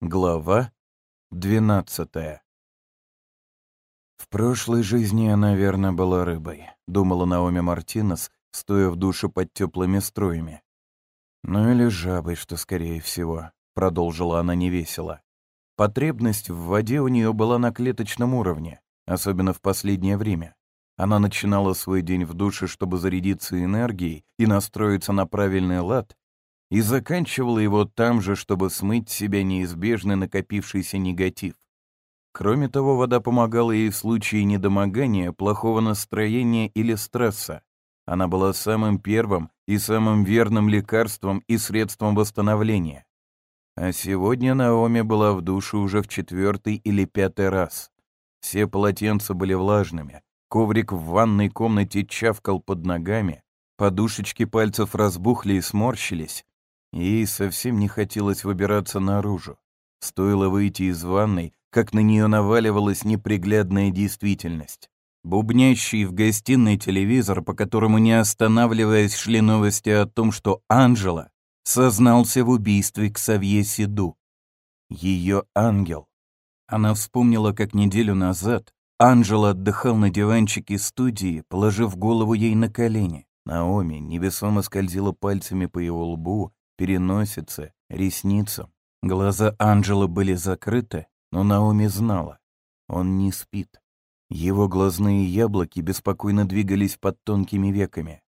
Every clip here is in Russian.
Глава 12 В прошлой жизни я, наверное, была рыбой, думала Наоми Мартинес, стоя в душе под теплыми струями. Ну или жабой, что скорее всего, продолжила она невесело. Потребность в воде у нее была на клеточном уровне, особенно в последнее время. Она начинала свой день в душе, чтобы зарядиться энергией и настроиться на правильный лад, и заканчивала его там же, чтобы смыть с себя неизбежно накопившийся негатив. Кроме того, вода помогала ей в случае недомогания, плохого настроения или стресса. Она была самым первым и самым верным лекарством и средством восстановления. А сегодня Наоми была в душе уже в четвертый или пятый раз. Все полотенца были влажными, коврик в ванной комнате чавкал под ногами, подушечки пальцев разбухли и сморщились, Ей совсем не хотелось выбираться наружу. Стоило выйти из ванной, как на нее наваливалась неприглядная действительность. Бубнящий в гостиной телевизор, по которому не останавливаясь шли новости о том, что Анжела сознался в убийстве Ксавье Сиду. Ее ангел. Она вспомнила, как неделю назад Анжела отдыхал на диванчике студии, положив голову ей на колени. Наоми невесомо скользила пальцами по его лбу, переносице, ресницам. Глаза Анджела были закрыты, но Наоми знала. Он не спит. Его глазные яблоки беспокойно двигались под тонкими веками.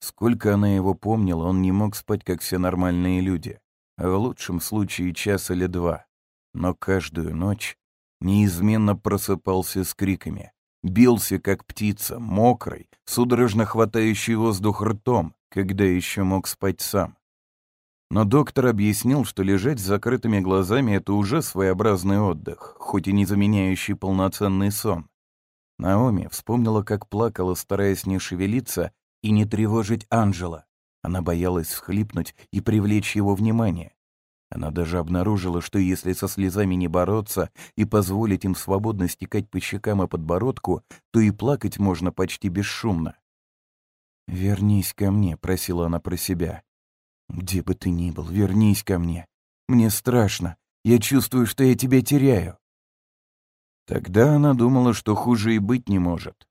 Сколько она его помнила, он не мог спать, как все нормальные люди. В лучшем случае час или два. Но каждую ночь неизменно просыпался с криками. Бился, как птица, мокрый, судорожно хватающий воздух ртом, когда еще мог спать сам. Но доктор объяснил, что лежать с закрытыми глазами — это уже своеобразный отдых, хоть и не заменяющий полноценный сон. Наоми вспомнила, как плакала, стараясь не шевелиться и не тревожить Анжела. Она боялась всхлипнуть и привлечь его внимание. Она даже обнаружила, что если со слезами не бороться и позволить им свободно стекать по щекам и подбородку, то и плакать можно почти бесшумно. «Вернись ко мне», — просила она про себя. «Где бы ты ни был, вернись ко мне. Мне страшно. Я чувствую, что я тебя теряю». Тогда она думала, что хуже и быть не может.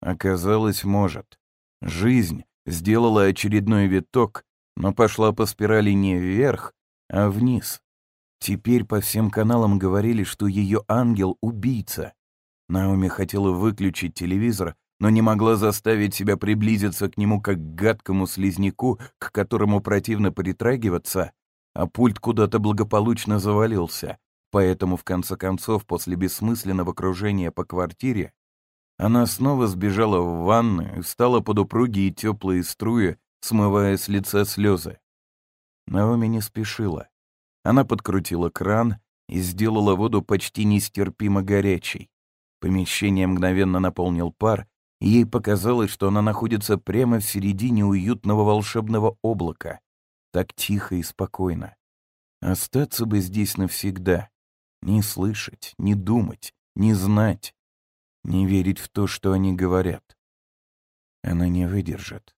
Оказалось, может. Жизнь сделала очередной виток, но пошла по спирали не вверх, а вниз. Теперь по всем каналам говорили, что ее ангел — убийца. Наоми хотела выключить телевизор, но не могла заставить себя приблизиться к нему как к гадкому слизняку, к которому противно притрагиваться, а пульт куда-то благополучно завалился. Поэтому, в конце концов, после бессмысленного кружения по квартире, она снова сбежала в ванную, встала под упругие теплые струи, смывая с лица слезы. Наоми не спешила. Она подкрутила кран и сделала воду почти нестерпимо горячей. Помещение мгновенно наполнил пар, Ей показалось, что она находится прямо в середине уютного волшебного облака. Так тихо и спокойно. Остаться бы здесь навсегда. Не слышать, не думать, не знать. Не верить в то, что они говорят. Она не выдержит.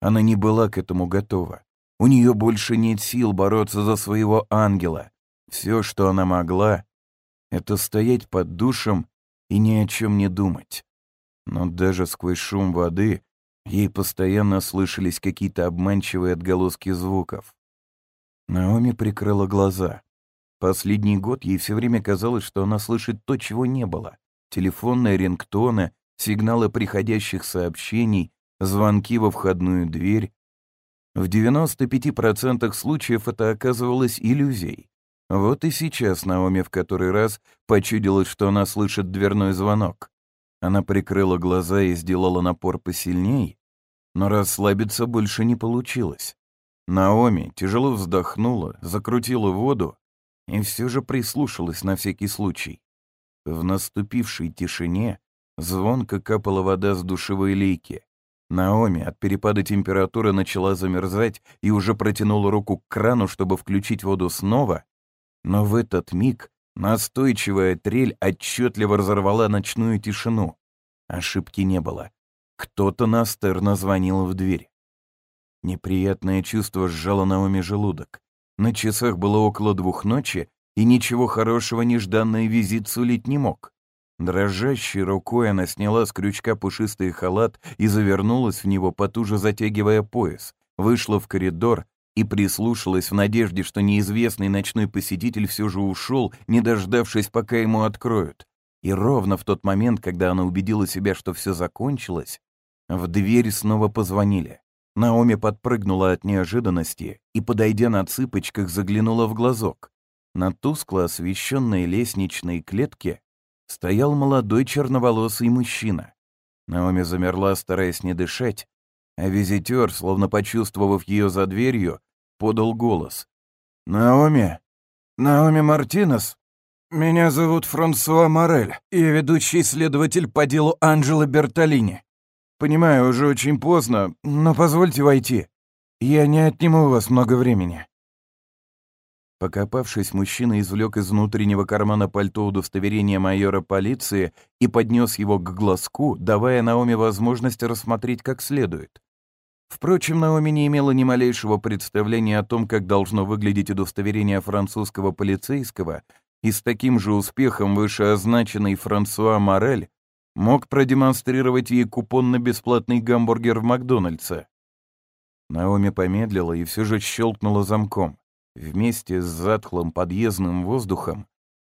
Она не была к этому готова. У нее больше нет сил бороться за своего ангела. Все, что она могла, — это стоять под душем и ни о чем не думать но даже сквозь шум воды ей постоянно слышались какие-то обманчивые отголоски звуков. Наоми прикрыла глаза. Последний год ей все время казалось, что она слышит то, чего не было. Телефонные рингтоны, сигналы приходящих сообщений, звонки во входную дверь. В 95% случаев это оказывалось иллюзией. Вот и сейчас Наоми в который раз почудилось, что она слышит дверной звонок. Она прикрыла глаза и сделала напор посильней, но расслабиться больше не получилось. Наоми тяжело вздохнула, закрутила воду и все же прислушалась на всякий случай. В наступившей тишине звонко капала вода с душевой лейки. Наоми от перепада температуры начала замерзать и уже протянула руку к крану, чтобы включить воду снова, но в этот миг Настойчивая трель отчетливо разорвала ночную тишину. Ошибки не было. Кто-то настырно звонил в дверь. Неприятное чувство сжало Наоми желудок. На часах было около двух ночи, и ничего хорошего нежданный визит сулить не мог. Дрожащей рукой она сняла с крючка пушистый халат и завернулась в него, потуже затягивая пояс, вышла в коридор и прислушалась в надежде, что неизвестный ночной посетитель все же ушел, не дождавшись, пока ему откроют. И ровно в тот момент, когда она убедила себя, что все закончилось, в дверь снова позвонили. Наоми подпрыгнула от неожиданности и, подойдя на цыпочках, заглянула в глазок. На тускло освещенной лестничной клетке стоял молодой черноволосый мужчина. Наоми замерла, стараясь не дышать, а визитер, словно почувствовав ее за дверью, подал голос. «Наоми? Наоми Мартинес? Меня зовут Франсуа Морель, я ведущий следователь по делу Анджело Бертолини. Понимаю, уже очень поздно, но позвольте войти. Я не отниму у вас много времени». Покопавшись, мужчина извлек из внутреннего кармана пальто удостоверение майора полиции и поднес его к глазку, давая Наоми возможность рассмотреть как следует. Впрочем, Наоми не имела ни малейшего представления о том, как должно выглядеть удостоверение французского полицейского, и с таким же успехом вышеозначенный Франсуа Морель мог продемонстрировать ей купон на бесплатный гамбургер в Макдональдсе. Наоми помедлила и все же щелкнула замком. Вместе с затхлым подъездным воздухом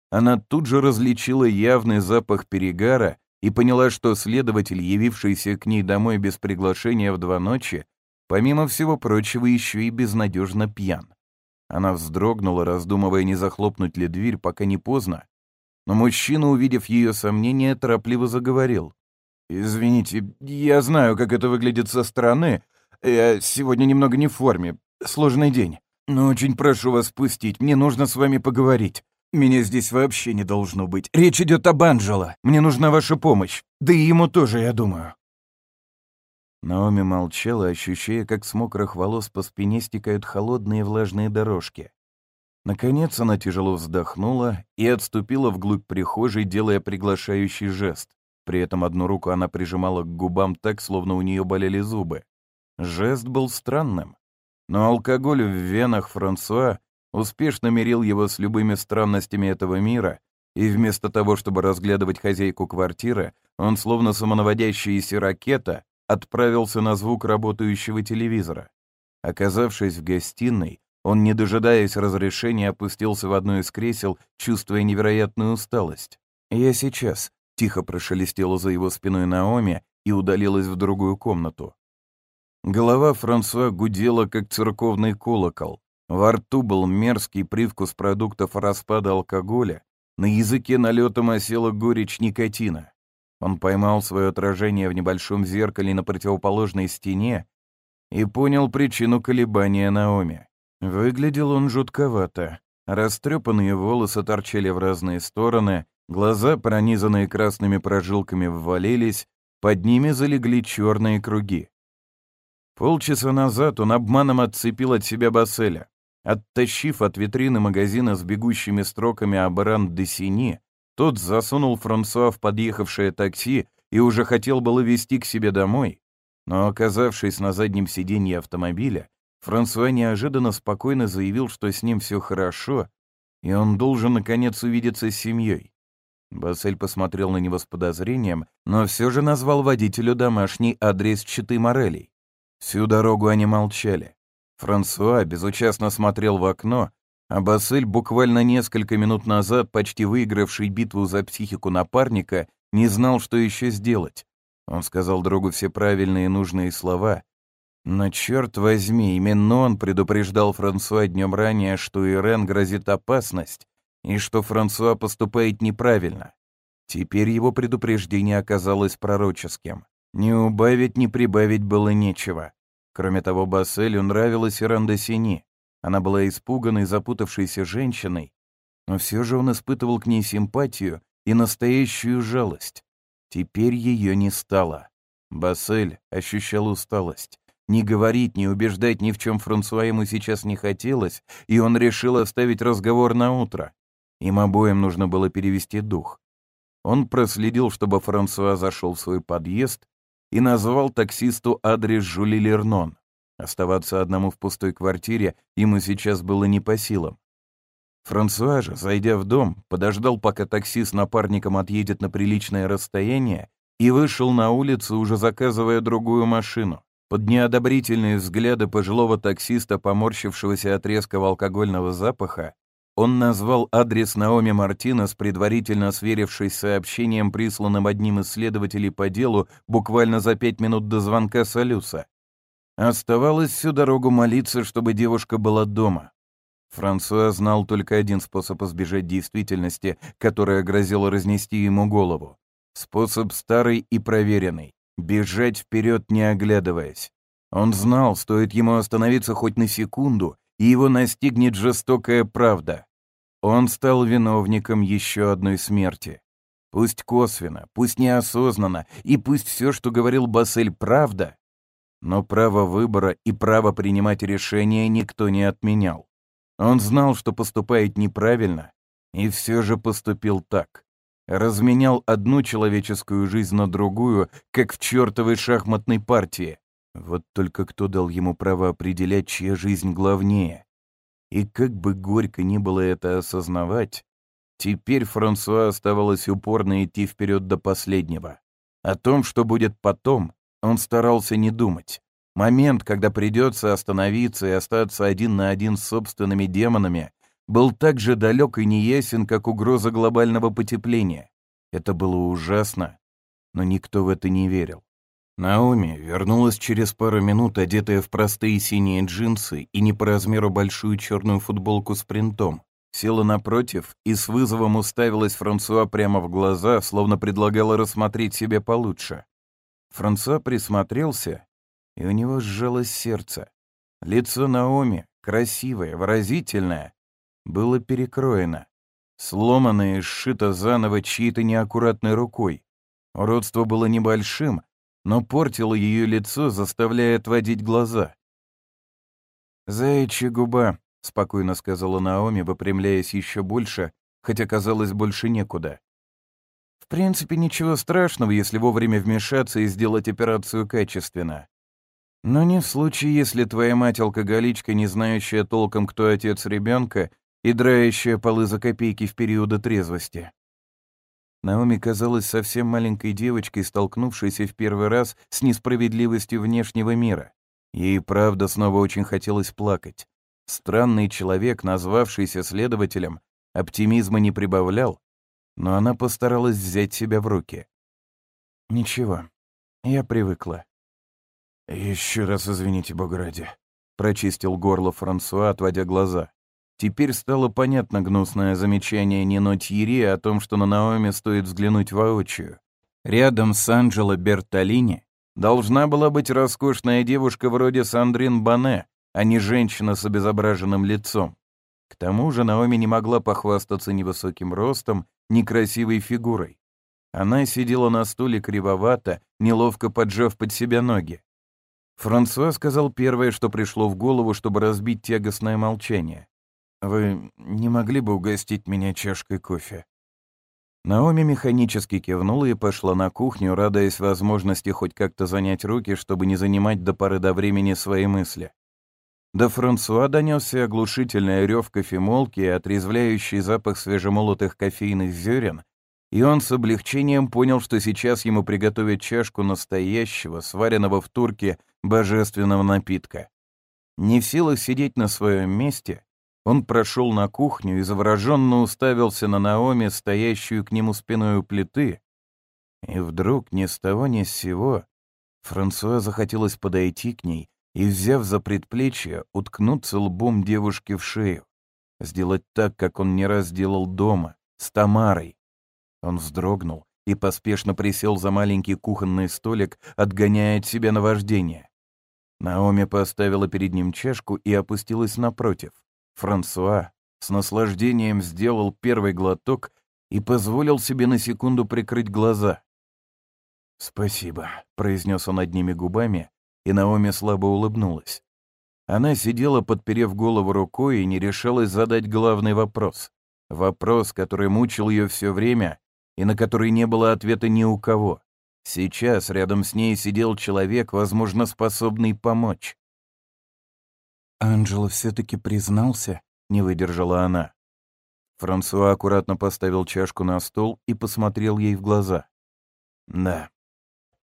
она тут же различила явный запах перегара и поняла, что следователь, явившийся к ней домой без приглашения в два ночи, помимо всего прочего еще и безнадежно пьян. Она вздрогнула, раздумывая, не захлопнуть ли дверь, пока не поздно, но мужчина, увидев ее сомнения, торопливо заговорил. «Извините, я знаю, как это выглядит со стороны. Я сегодня немного не в форме. Сложный день. Но очень прошу вас спустить, мне нужно с вами поговорить. Меня здесь вообще не должно быть. Речь идет об Анджело. Мне нужна ваша помощь. Да и ему тоже, я думаю». Наоми молчала, ощущая, как с мокрых волос по спине стекают холодные влажные дорожки. Наконец она тяжело вздохнула и отступила вглубь прихожей, делая приглашающий жест. При этом одну руку она прижимала к губам так, словно у нее болели зубы. Жест был странным. Но алкоголь в венах Франсуа успешно мирил его с любыми странностями этого мира, и вместо того, чтобы разглядывать хозяйку квартиры, он, словно самонаводящаяся ракета, отправился на звук работающего телевизора. Оказавшись в гостиной, он, не дожидаясь разрешения, опустился в одно из кресел, чувствуя невероятную усталость. «Я сейчас», — тихо прошелестела за его спиной Наоми и удалилась в другую комнату. Голова Франсуа гудела, как церковный колокол. Во рту был мерзкий привкус продуктов распада алкоголя, на языке налетом осела горечь никотина. Он поймал свое отражение в небольшом зеркале на противоположной стене и понял причину колебания Наоми. Выглядел он жутковато. Растрепанные волосы торчали в разные стороны, глаза, пронизанные красными прожилками, ввалились, под ними залегли черные круги. Полчаса назад он обманом отцепил от себя Басселя. Оттащив от витрины магазина с бегущими строками «Абран де Сини», тот засунул Франсуа в подъехавшее такси и уже хотел было везти к себе домой. Но, оказавшись на заднем сиденье автомобиля, Франсуа неожиданно спокойно заявил, что с ним все хорошо, и он должен, наконец, увидеться с семьей. Бассель посмотрел на него с подозрением, но все же назвал водителю домашний адрес Читы Морелей. Всю дорогу они молчали. Франсуа безучастно смотрел в окно, а Бассель, буквально несколько минут назад почти выигравший битву за психику напарника, не знал, что еще сделать. Он сказал другу все правильные и нужные слова, но черт возьми, именно он предупреждал Франсуа днем ранее, что Ирен грозит опасность, и что Франсуа поступает неправильно. Теперь его предупреждение оказалось пророческим. Ни убавить, ни прибавить было нечего. Кроме того, Басселю нравилась Иранда Сини. Она была испуганной, запутавшейся женщиной, но все же он испытывал к ней симпатию и настоящую жалость. Теперь ее не стало. Бассель ощущал усталость. Ни говорить, ни убеждать ни в чем Франсуа ему сейчас не хотелось, и он решил оставить разговор на утро. Им обоим нужно было перевести дух. Он проследил, чтобы Франсуа зашел в свой подъезд и назвал таксисту адрес Жули Лернон. Оставаться одному в пустой квартире ему сейчас было не по силам. Франсуа же, зайдя в дом, подождал, пока такси с напарником отъедет на приличное расстояние, и вышел на улицу, уже заказывая другую машину. Под неодобрительные взгляды пожилого таксиста, поморщившегося от резкого алкогольного запаха, он назвал адрес Наоми Мартинес, предварительно сверившись сообщением, присланным одним из следователей по делу буквально за пять минут до звонка Салюса. Оставалось всю дорогу молиться, чтобы девушка была дома. Франсуа знал только один способ избежать действительности, которая грозила разнести ему голову. Способ старый и проверенный — бежать вперед, не оглядываясь. Он знал, стоит ему остановиться хоть на секунду, и его настигнет жестокая правда. Он стал виновником еще одной смерти. Пусть косвенно, пусть неосознанно, и пусть все, что говорил Бассель, правда, но право выбора и право принимать решения никто не отменял. Он знал, что поступает неправильно, и все же поступил так. Разменял одну человеческую жизнь на другую, как в чертовой шахматной партии. Вот только кто дал ему право определять, чья жизнь главнее? И как бы горько ни было это осознавать, теперь Франсуа оставалось упорно идти вперед до последнего. О том, что будет потом, он старался не думать. Момент, когда придется остановиться и остаться один на один с собственными демонами, был так же далек и неясен, как угроза глобального потепления. Это было ужасно, но никто в это не верил. Наоми вернулась через пару минут, одетая в простые синие джинсы и не по размеру большую черную футболку с принтом. Села напротив и с вызовом уставилась Франсуа прямо в глаза, словно предлагала рассмотреть себя получше. Франсуа присмотрелся, и у него сжалось сердце. Лицо Наоми, красивое, выразительное, было перекроено. Сломано и сшито заново чьей-то неаккуратной рукой. Уродство было небольшим, но портило ее лицо, заставляя отводить глаза. «Заячья губа», — спокойно сказала Наоми, выпрямляясь еще больше, хотя казалось больше некуда. «В принципе, ничего страшного, если вовремя вмешаться и сделать операцию качественно. Но не в случае, если твоя мать алкоголичка, не знающая толком, кто отец ребенка, и драющая полы за копейки в периоды трезвости. Наоми казалась совсем маленькой девочкой, столкнувшейся в первый раз с несправедливостью внешнего мира. Ей, правда, снова очень хотелось плакать. Странный человек, назвавшийся следователем, оптимизма не прибавлял, но она постаралась взять себя в руки. «Ничего, я привыкла». «Еще раз извините, Бога ради», — прочистил горло Франсуа, отводя глаза. Теперь стало понятно гнусное замечание Нино Тьери о том, что на Наоми стоит взглянуть воочию. Рядом с Анджело Бертолини должна была быть роскошная девушка вроде Сандрин Бане, а не женщина с обезображенным лицом. К тому же Наоми не могла похвастаться ни высоким ростом, ни красивой фигурой. Она сидела на стуле кривовато, неловко поджав под себя ноги. Франсуа сказал первое, что пришло в голову, чтобы разбить тягостное молчание. Вы не могли бы угостить меня чашкой кофе?» Наоми механически кивнула и пошла на кухню, радуясь возможности хоть как-то занять руки, чтобы не занимать до поры до времени свои мысли. До Франсуа донесся оглушительный рев кофемолки и отрезвляющий запах свежемолотых кофейных зерен, и он с облегчением понял, что сейчас ему приготовят чашку настоящего, сваренного в турке, божественного напитка. Не в силах сидеть на своем месте, он прошел на кухню и завороженно уставился на Наоми, стоящую к нему спиной у плиты. И вдруг, ни с того ни с сего, Франсуа захотелось подойти к ней и, взяв за предплечье, уткнуться лбом девушки в шею. Сделать так, как он не раз делал дома, с Тамарой. Он вздрогнул и поспешно присел за маленький кухонный столик, отгоняя от себя наваждение. Наоми поставила перед ним чашку и опустилась напротив. Франсуа с наслаждением сделал первый глоток и позволил себе на секунду прикрыть глаза. «Спасибо», — произнес он одними губами, и Наоми слабо улыбнулась. Она сидела, подперев голову рукой, и не решалась задать главный вопрос. Вопрос, который мучил ее все время и на который не было ответа ни у кого. Сейчас рядом с ней сидел человек, возможно, способный помочь. «Анджело все-таки признался?» — не выдержала она. Франсуа аккуратно поставил чашку на стол и посмотрел ей в глаза. «Да.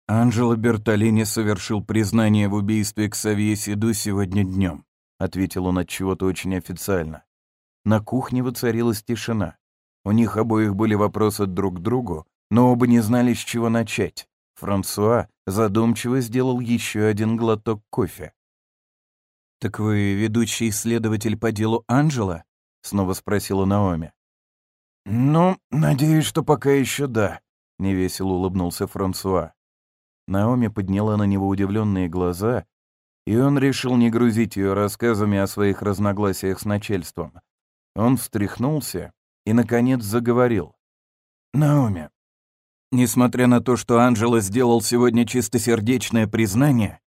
Анжело Бертолини совершил признание в убийстве Ксавье Сиду сегодня днем», ответил он от чего-то очень официально. На кухне воцарилась тишина. У них обоих были вопросы друг к другу, но оба не знали, с чего начать. Франсуа задумчиво сделал еще один глоток кофе. «Так вы ведущий исследователь по делу Анжела?» — снова спросила Наоми. «Ну, надеюсь, что пока еще да», — невесело улыбнулся Франсуа. Наоми подняла на него удивленные глаза, и он решил не грузить ее рассказами о своих разногласиях с начальством. Он встряхнулся и, наконец, заговорил. «Наоми, несмотря на то, что Анджело сделал сегодня чистосердечное признание,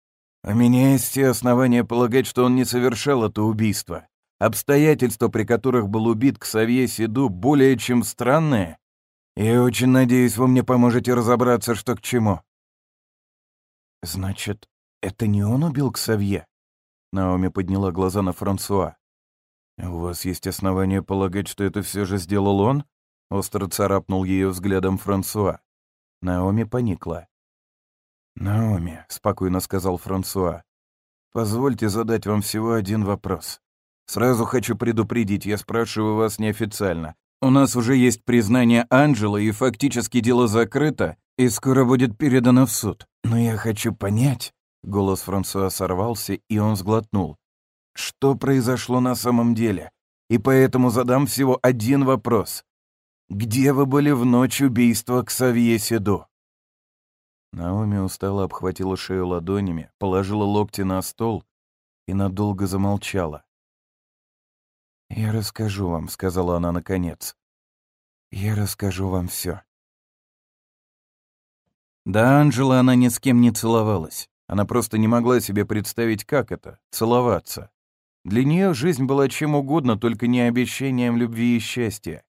у меня есть все основания полагать, что он не совершал это убийство. Обстоятельства, при которых был убит Ксавье Сиду, более чем странные. Я очень надеюсь, вы мне поможете разобраться, что к чему». «Значит, это не он убил Ксавье?» Наоми подняла глаза на Франсуа. «У вас есть основания полагать, что это все же сделал он?» Остро царапнул ее взглядом Франсуа. Наоми поникла. «Наоми», — спокойно сказал Франсуа, — «позвольте задать вам всего один вопрос. Сразу хочу предупредить, я спрашиваю вас неофициально. У нас уже есть признание Анджела, и фактически дело закрыто, и скоро будет передано в суд. Но я хочу понять...» Голос Франсуа сорвался, и он сглотнул что произошло на самом деле, и поэтому задам всего один вопрос. Где вы были в ночь убийства к Савье Седу?» Наоми устало обхватила шею ладонями, положила локти на стол и надолго замолчала. «Я расскажу вам», — сказала она наконец. «Я расскажу вам все. До Анжела она ни с кем не целовалась. Она просто не могла себе представить, как это — целоваться. Для нее жизнь была чем угодно, только не обещанием любви и счастья.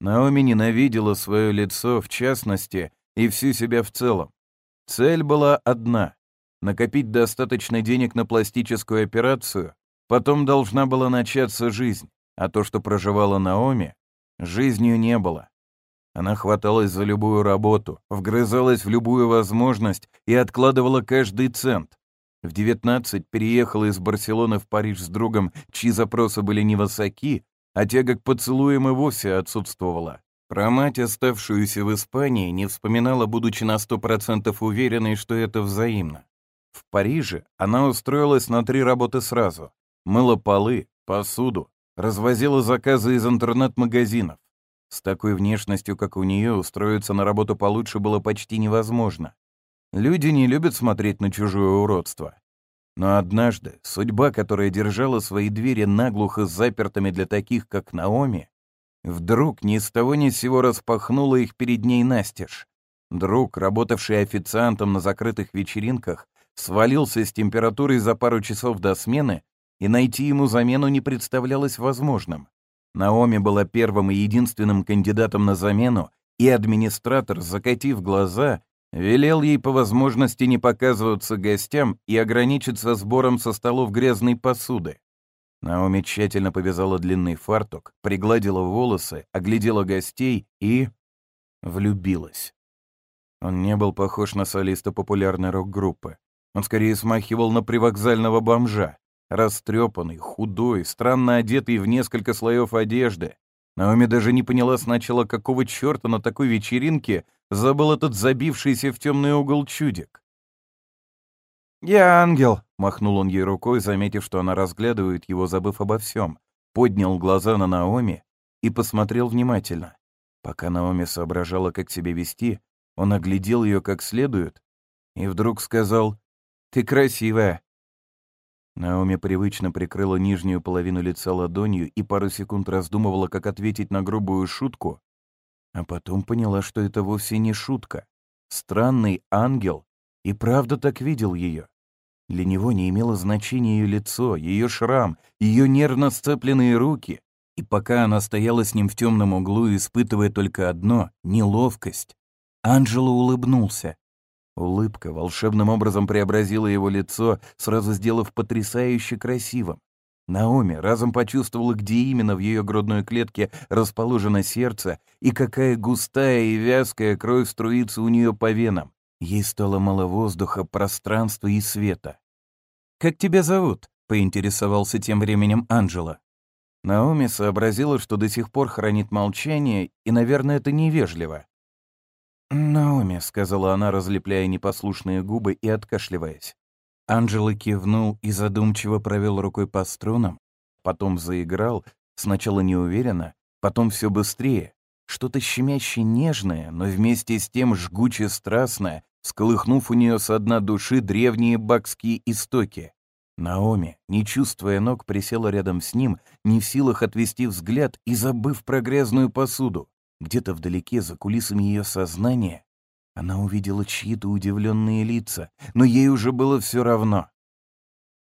Наоми ненавидела свое лицо, в частности, и всю себя в целом. Цель была одна — накопить достаточно денег на пластическую операцию, потом должна была начаться жизнь, а то, что проживала Наоми, жизнью не было. Она хваталась за любую работу, вгрызалась в любую возможность и откладывала каждый цент, в 19 переехала из Барселоны в Париж с другом, чьи запросы были невысоки, а тяга к поцелуям и вовсе отсутствовала. Про мать, оставшуюся в Испании, не вспоминала, будучи на сто процентов уверенной, что это взаимно. В Париже она устроилась на три работы сразу. Мыла полы, посуду, развозила заказы из интернет-магазинов. С такой внешностью, как у нее, устроиться на работу получше было почти невозможно. Люди не любят смотреть на чужое уродство. Но однажды судьба, которая держала свои двери наглухо запертыми для таких, как Наоми, вдруг ни с того ни с сего распахнула их перед ней настежь. Друг, работавший официантом на закрытых вечеринках, свалился с температурой за пару часов до смены, и найти ему замену не представлялось возможным. Наоми была первым и единственным кандидатом на замену, и администратор, закатив глаза, Велел ей по возможности не показываться гостям и ограничиться сбором со столов грязной посуды. Наоми тщательно повязала длинный фартук, пригладила волосы, оглядела гостей и... влюбилась. Он не был похож на солиста популярной рок-группы. Он скорее смахивал на привокзального бомжа. Растрепанный, худой, странно одетый в несколько слоев одежды. Наоми даже не поняла сначала, какого черта на такой вечеринке забыл этот забившийся в темный угол чудик. «Я ангел», — махнул он ей рукой, заметив, что она разглядывает его, забыв обо всем. Поднял глаза на Наоми и посмотрел внимательно. Пока Наоми соображала, как себя вести, он оглядел ее как следует и вдруг сказал «Ты красивая». Наоми привычно прикрыла нижнюю половину лица ладонью и пару секунд раздумывала, как ответить на грубую шутку, а потом поняла, что это вовсе не шутка. Странный ангел и правда так видел ее. Для него не имело значения ее лицо, ее шрам, ее нервно сцепленные руки. И пока она стояла с ним в темном углу, испытывая только одно — неловкость, Анджело улыбнулся. Улыбка волшебным образом преобразила его лицо, сразу сделав потрясающе красивым. Наоми разом почувствовала, где именно в ее грудной клетке расположено сердце и какая густая и вязкая кровь струится у нее по венам. Ей стало мало воздуха, пространства и света. «Как тебя зовут?» — поинтересовался тем временем Анджела. Наоми сообразила, что до сих пор хранит молчание, и, наверное, это невежливо. «Наоми», — сказала она, разлепляя непослушные губы и откашливаясь. Анджела кивнул и задумчиво провел рукой по струнам, потом заиграл, сначала неуверенно, потом все быстрее. Что-то щемяще нежное, но вместе с тем жгуче страстное, сколыхнув у нее со дна души древние бакские истоки. Наоми, не чувствуя ног, присела рядом с ним, не в силах отвести взгляд и забыв про грязную посуду. Где-то вдалеке, за кулисами ее сознания, она увидела чьи-то удивленные лица, но ей уже было все равно.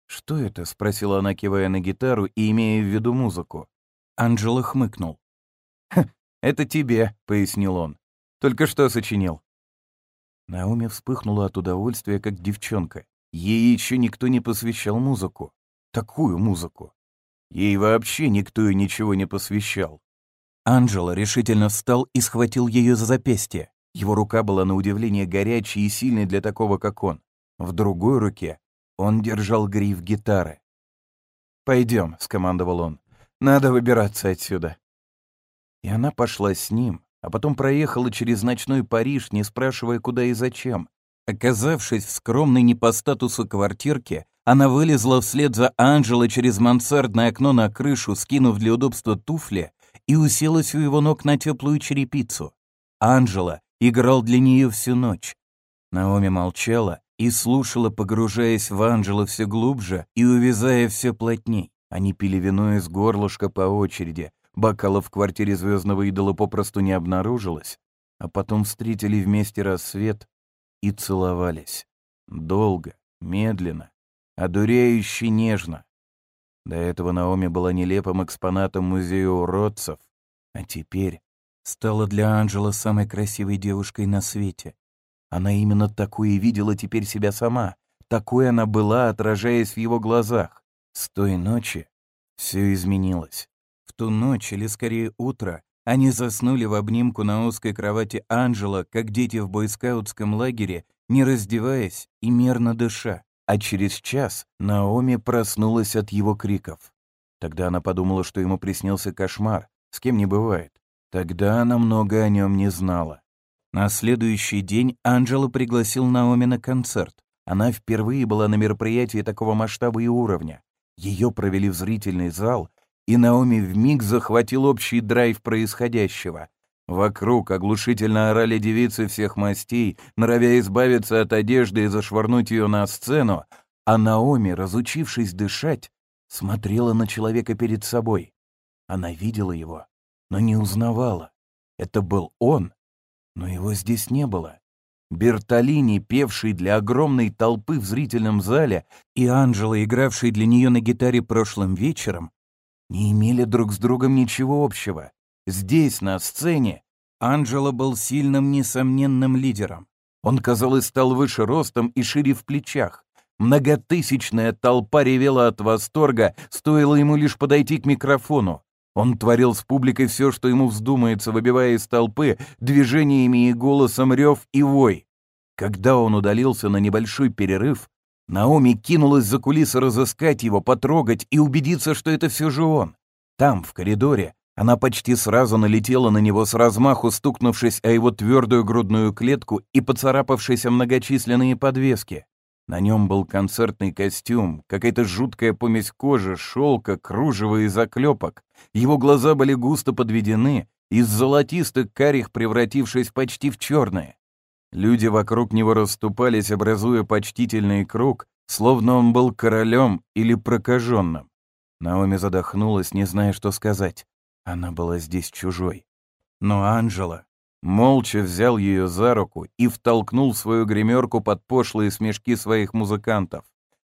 «Что это?» — спросила она, кивая на гитару и имея в виду музыку. Анджела хмыкнул. «Это тебе», — пояснил он. «Только что сочинил». Наоми вспыхнула от удовольствия, как девчонка. Ей еще никто не посвящал музыку. Такую музыку. Ей вообще никто и ничего не посвящал. Анджела решительно встал и схватил ее за запястье. Его рука была на удивление горячей и сильной для такого, как он. В другой руке он держал гриф гитары. «Пойдем», — скомандовал он. «Надо выбираться отсюда». И она пошла с ним, а потом проехала через ночной Париж, не спрашивая, куда и зачем. Оказавшись в скромной не по статусу квартирке, она вылезла вслед за Анджелой через мансардное окно на крышу, скинув для удобства туфли, и уселась у его ног на теплую черепицу. Анджела играл для нее всю ночь. Наоми молчала и слушала, погружаясь в Анджела все глубже и увязая все плотней. Они пили вино из горлышка по очереди, бокала в квартире звездного идола попросту не обнаружилось, а потом встретили вместе рассвет и целовались. Долго, медленно, одуряюще нежно. До этого Наоми была нелепым экспонатом музея уродцев, а теперь стала для Анжела самой красивой девушкой на свете. Она именно такой видела теперь себя сама. Такой она была, отражаясь в его глазах. С той ночи все изменилось. В ту ночь, или скорее утро, они заснули в обнимку на узкой кровати Анжела, как дети в бойскаутском лагере, не раздеваясь и мерно дыша. А через час Наоми проснулась от его криков. Тогда она подумала, что ему приснился кошмар. С кем не бывает. Тогда она много о нем не знала. На следующий день Анджело пригласил Наоми на концерт. Она впервые была на мероприятии такого масштаба и уровня. Ее провели в зрительный зал, и Наоми вмиг захватил общий драйв происходящего. Вокруг оглушительно орали девицы всех мастей, норовя избавиться от одежды и зашвырнуть ее на сцену, а Наоми, разучившись дышать, смотрела на человека перед собой. Она видела его, но не узнавала. Это был он, но его здесь не было. Бертолини, певший для огромной толпы в зрительном зале, и Анджела, игравший для нее на гитаре прошлым вечером, не имели друг с другом ничего общего. Здесь, на сцене, Анджела был сильным, несомненным лидером. Он, казалось, стал выше ростом и шире в плечах. Многотысячная толпа ревела от восторга, стоило ему лишь подойти к микрофону. Он творил с публикой все, что ему вздумается, выбивая из толпы движениями и голосом рев и вой. Когда он удалился на небольшой перерыв, Наоми кинулась за кулисы разыскать его, потрогать и убедиться, что это все же он. Там, в коридоре, она почти сразу налетела на него с размаху, стукнувшись о его твердую грудную клетку и поцарапавшись о многочисленные подвески. На нем был концертный костюм, какая-то жуткая помесь кожи, шелка, кружева и заклепок. Его глаза были густо подведены, из золотистых карих превратившись почти в черные. Люди вокруг него расступались, образуя почтительный круг, словно он был королем или прокаженным. Наоми задохнулась, не зная, что сказать. Она была здесь чужой. Но Анжела, молча взял ее за руку и втолкнул свою гримерку под пошлые смешки своих музыкантов.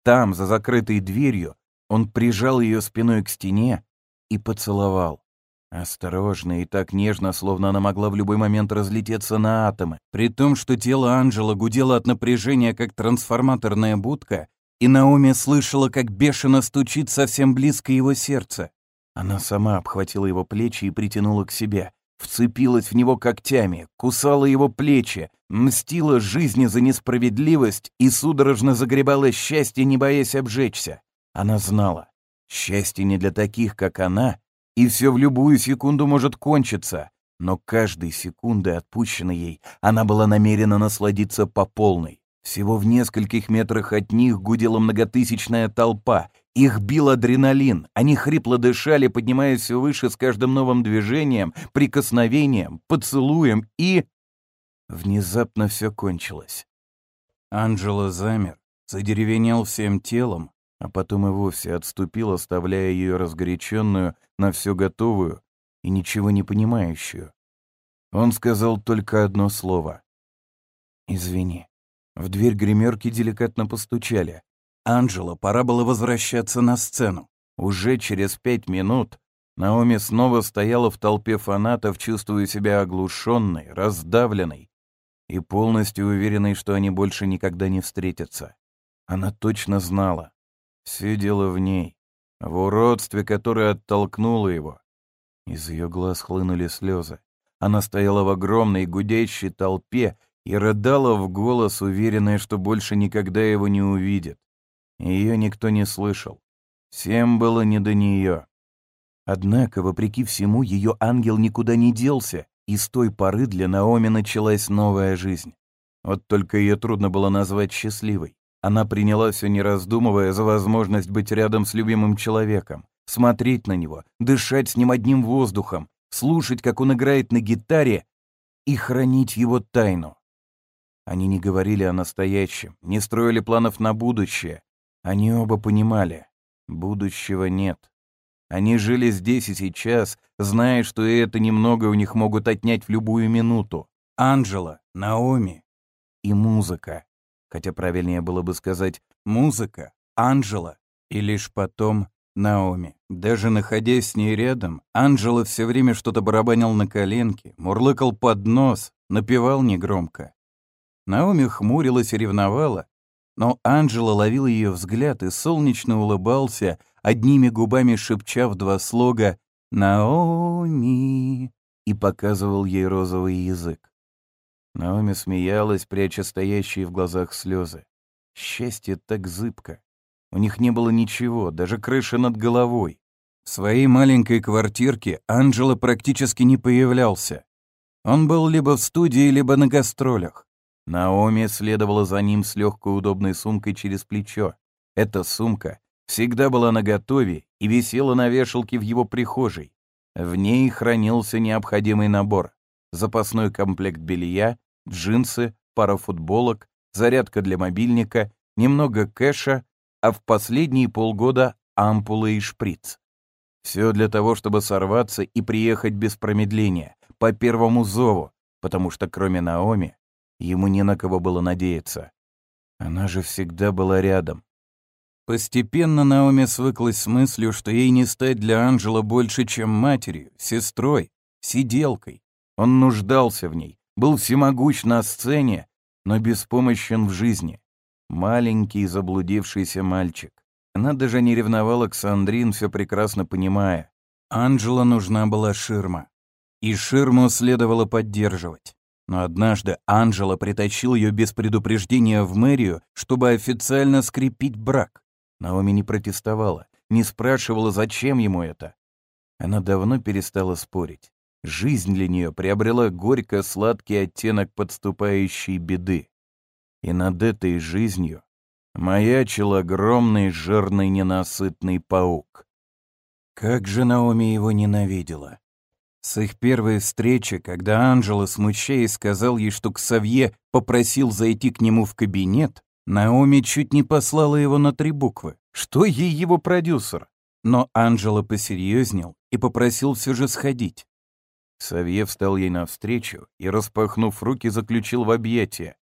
Там, за закрытой дверью, он прижал ее спиной к стене и поцеловал. Осторожно и так нежно, словно она могла в любой момент разлететься на атомы, при том, что тело Анжела гудело от напряжения, как трансформаторная будка, и Наоми слышала, как бешено стучит совсем близко его сердце. Она сама обхватила его плечи и притянула к себе, вцепилась в него когтями, кусала его плечи, мстила жизни за несправедливость и судорожно загребала счастье, не боясь обжечься. Она знала, счастье не для таких, как она, и все в любую секунду может кончиться, но каждой секунды, отпущенной ей, она была намерена насладиться по полной. Всего в нескольких метрах от них гудела многотысячная толпа. Их бил адреналин. Они хрипло дышали, поднимаясь все выше с каждым новым движением, прикосновением, поцелуем и... Внезапно все кончилось. Анджело замер, задеревенел всем телом, а потом и вовсе отступил, оставляя ее разгоряченную, на все готовую и ничего не понимающую. Он сказал только одно слово. «Извини». В дверь гримерки деликатно постучали. Анджело пора было возвращаться на сцену. Уже через пять минут Наоми снова стояла в толпе фанатов, чувствуя себя оглушенной, раздавленной и полностью уверенной, что они больше никогда не встретятся. Она точно знала. Все дело в ней, в уродстве, которое оттолкнуло его. Из ее глаз хлынули слезы. Она стояла в огромной гудящей толпе и рыдала в голос, уверенная, что больше никогда его не увидит. Ее никто не слышал. Всем было не до нее. Однако, вопреки всему, ее ангел никуда не делся, и с той поры для Наоми началась новая жизнь. Вот только ее трудно было назвать счастливой. Она приняла все не раздумывая за возможность быть рядом с любимым человеком, смотреть на него, дышать с ним одним воздухом, слушать, как он играет на гитаре и хранить его тайну. Они не говорили о настоящем, не строили планов на будущее. Они оба понимали, будущего нет. Они жили здесь и сейчас, зная, что это немного у них могут отнять в любую минуту. Анджела, Наоми и музыка. Хотя правильнее было бы сказать «музыка», «Анджела» и лишь потом Наоми. Даже находясь с ней рядом, Анджела все время что-то барабанил на коленке, мурлыкал под нос, напевал негромко. Наоми хмурилась и ревновала, но Анджела ловил ее взгляд и солнечно улыбался, одними губами шепча в два слога «Наоми» и показывал ей розовый язык. Наоми смеялась, пряча стоящие в глазах слезы. Счастье так зыбко. У них не было ничего, даже крыши над головой. В своей маленькой квартирке Анджела практически не появлялся. Он был либо в студии, либо на гастролях. Наоми следовала за ним с легкой удобной сумкой через плечо. Эта сумка всегда была наготове и висела на вешалке в его прихожей. В ней хранился необходимый набор. Запасной комплект белья, джинсы, пара футболок, зарядка для мобильника, немного кэша, а в последние полгода ампулы и шприц. Все для того, чтобы сорваться и приехать без промедления, по первому зову, потому что кроме Наоми Ему не на кого было надеяться. Она же всегда была рядом. Постепенно Наоми свыклась с мыслью, что ей не стать для Анжела больше, чем матерью, сестрой, сиделкой. Он нуждался в ней, был всемогущ на сцене, но беспомощен в жизни. Маленький заблудившийся мальчик. Она даже не ревновала к Сандрин, все прекрасно понимая. Анжела нужна была ширма. И ширму следовало поддерживать. Но однажды Анжела притащил ее без предупреждения в мэрию, чтобы официально скрепить брак. Наоми не протестовала, не спрашивала, зачем ему это. Она давно перестала спорить. Жизнь для нее приобрела горько-сладкий оттенок подступающей беды. И над этой жизнью маячил огромный, жирный, ненасытный паук. Как же Наоми его ненавидела! С их первой встречи, когда Анжела, смущаясь, сказал ей, что Ксавье попросил зайти к нему в кабинет, Наоми чуть не послала его на три буквы. Что ей его продюсер? Но Анжела посерьезнел и попросил все же сходить. Савье встал ей навстречу и, распахнув руки, заключил в объятия.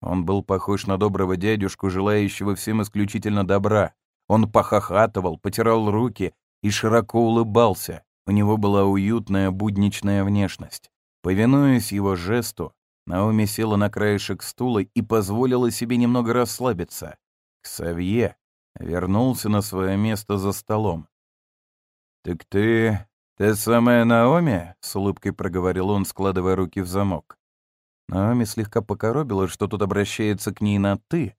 Он был похож на доброго дядюшку, желающего всем исключительно добра. Он похохатывал, потирал руки и широко улыбался. У него была уютная будничная внешность. Повинуясь его жесту, Наоми села на краешек стула и позволила себе немного расслабиться. Ксавье вернулся на свое место за столом. «Так ты... ты самая Наоми?» — с улыбкой проговорил он, складывая руки в замок. Наоми слегка покоробила, что тут обращается к ней на «ты»,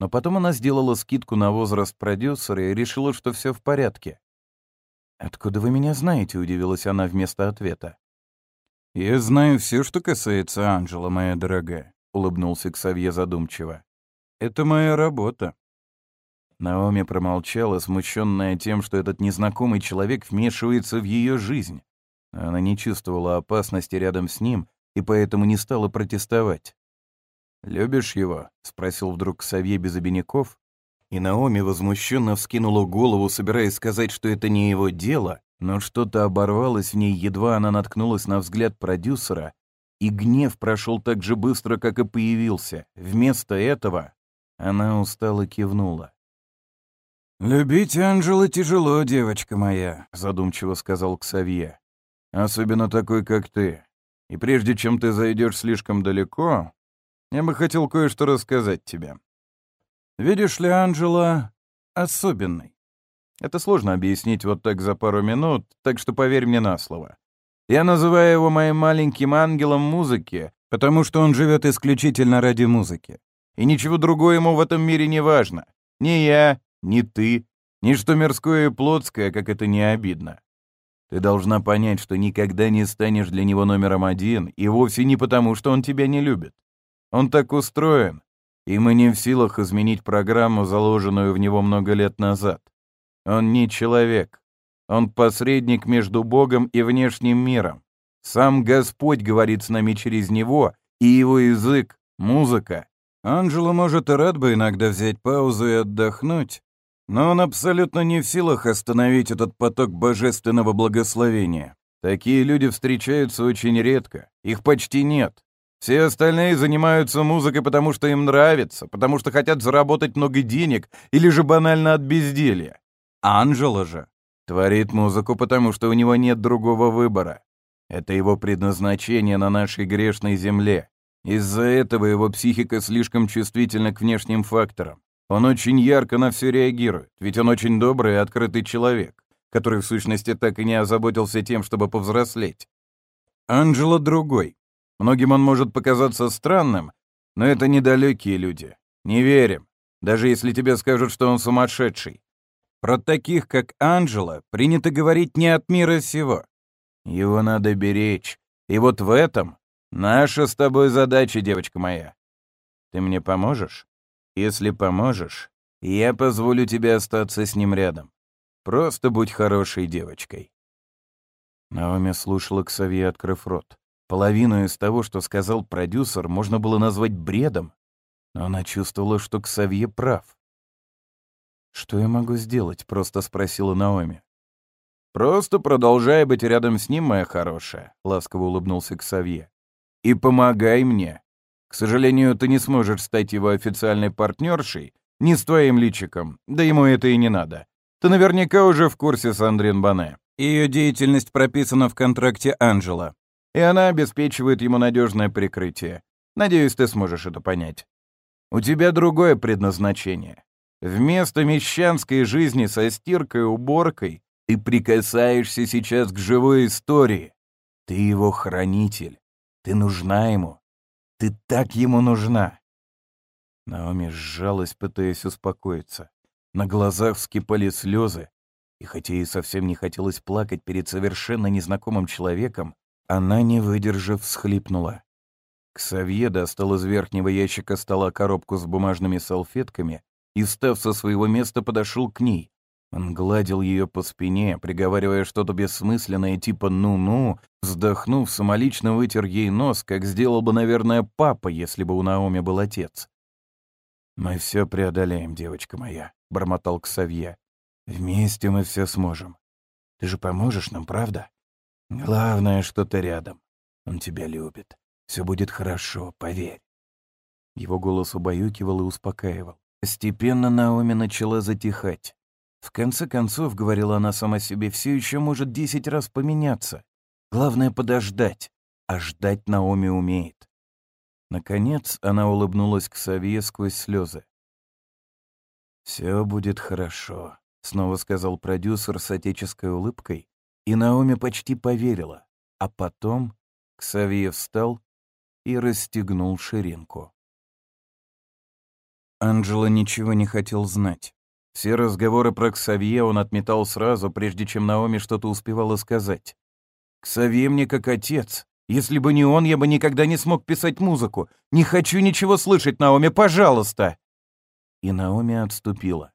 но потом она сделала скидку на возраст продюсера и решила, что все в порядке. «Откуда вы меня знаете?» — удивилась она вместо ответа. «Я знаю все, что касается Анжела, моя дорогая», — улыбнулся Ксавье задумчиво. «Это моя работа». Наоми промолчала, смущенная тем, что этот незнакомый человек вмешивается в ее жизнь. Она не чувствовала опасности рядом с ним и поэтому не стала протестовать. «Любишь его?» — спросил вдруг Савье без обиняков. И Наоми возмущенно вскинула голову, собираясь сказать, что это не его дело, но что-то оборвалось в ней, едва она наткнулась на взгляд продюсера, и гнев прошел так же быстро, как и появился. Вместо этого она устало кивнула. «Любить Анжела тяжело, девочка моя», — задумчиво сказал Ксавье. «Особенно такой, как ты. И прежде чем ты зайдешь слишком далеко, я бы хотел кое-что рассказать тебе. Видишь ли, Анжела особенный. Это сложно объяснить вот так за пару минут, так что поверь мне на слово. Я называю его моим маленьким ангелом музыки, потому что он живет исключительно ради музыки. И ничего другое ему в этом мире не важно. Ни я, ни ты, ни что мирское и плотское, как это не обидно. Ты должна понять, что никогда не станешь для него номером один, и вовсе не потому, что он тебя не любит. Он так устроен, и мы не в силах изменить программу, заложенную в него много лет назад. Он не человек. Он посредник между Богом и внешним миром. Сам Господь говорит с нами через него, и его язык — музыка. Анджело, может, и рад бы иногда взять паузу и отдохнуть, но он абсолютно не в силах остановить этот поток божественного благословения. Такие люди встречаются очень редко, их почти нет. Все остальные занимаются музыкой, потому что им нравится, потому что хотят заработать много денег или же банально от безделья. Анжела же творит музыку, потому что у него нет другого выбора. Это его предназначение на нашей грешной земле. Из-за этого его психика слишком чувствительна к внешним факторам. Он очень ярко на все реагирует, ведь он очень добрый и открытый человек, который в сущности так и не озаботился тем, чтобы повзрослеть. Анжела другой. Многим он может показаться странным, но это недалекие люди. Не верим, даже если тебе скажут, что он сумасшедший. Про таких, как Анджела, принято говорить не от мира сего. Его надо беречь. И вот в этом наша с тобой задача, девочка моя. Ты мне поможешь? Если поможешь, я позволю тебе остаться с ним рядом. Просто будь хорошей девочкой. Наоми слушала Ксавье, открыв рот. Половину из того, что сказал продюсер, можно было назвать бредом, но она чувствовала, что Ксавье прав. «Что я могу сделать?» — просто спросила Наоми. «Просто продолжай быть рядом с ним, моя хорошая», — ласково улыбнулся Ксавье. «И помогай мне. К сожалению, ты не сможешь стать его официальной партнершей, не с твоим личиком, да ему это и не надо. Ты наверняка уже в курсе Сандрин Бане. Ее деятельность прописана в контракте Анджела и она обеспечивает ему надежное прикрытие. Надеюсь, ты сможешь это понять. У тебя другое предназначение. Вместо мещанской жизни со стиркой и уборкой ты прикасаешься сейчас к живой истории. Ты его хранитель. Ты нужна ему. Ты так ему нужна. Наоми сжалась, пытаясь успокоиться. На глазах вскипали слезы, и хотя ей совсем не хотелось плакать перед совершенно незнакомым человеком, она, не выдержав, всхлипнула. Ксавье достал из верхнего ящика стола коробку с бумажными салфетками и, встав со своего места, подошел к ней. Он гладил ее по спине, приговаривая что-то бессмысленное, типа «ну-ну», вздохнув, самолично вытер ей нос, как сделал бы, наверное, папа, если бы у Наоми был отец. «Мы все преодолеем, девочка моя», — бормотал Ксавье. «Вместе мы все сможем. Ты же поможешь нам, правда?» Главное, что ты рядом. Он тебя любит. Все будет хорошо, поверь. Его голос убаюкивал и успокаивал. Постепенно Наоми начала затихать. В конце концов, говорила она сама себе, все еще может десять раз поменяться. Главное — подождать, а ждать Наоми умеет. Наконец она улыбнулась к Савье сквозь слезы. «Все будет хорошо», — снова сказал продюсер с отеческой улыбкой, и Наоми почти поверила. А потом Ксавье встал и расстегнул ширинку. Анджела ничего не хотел знать. Все разговоры про Ксавье он отметал сразу, прежде чем Наоми что-то успевала сказать. «Ксавье мне как отец. Если бы не он, я бы никогда не смог писать музыку. Не хочу ничего слышать, Наоми, пожалуйста!» И Наоми отступила.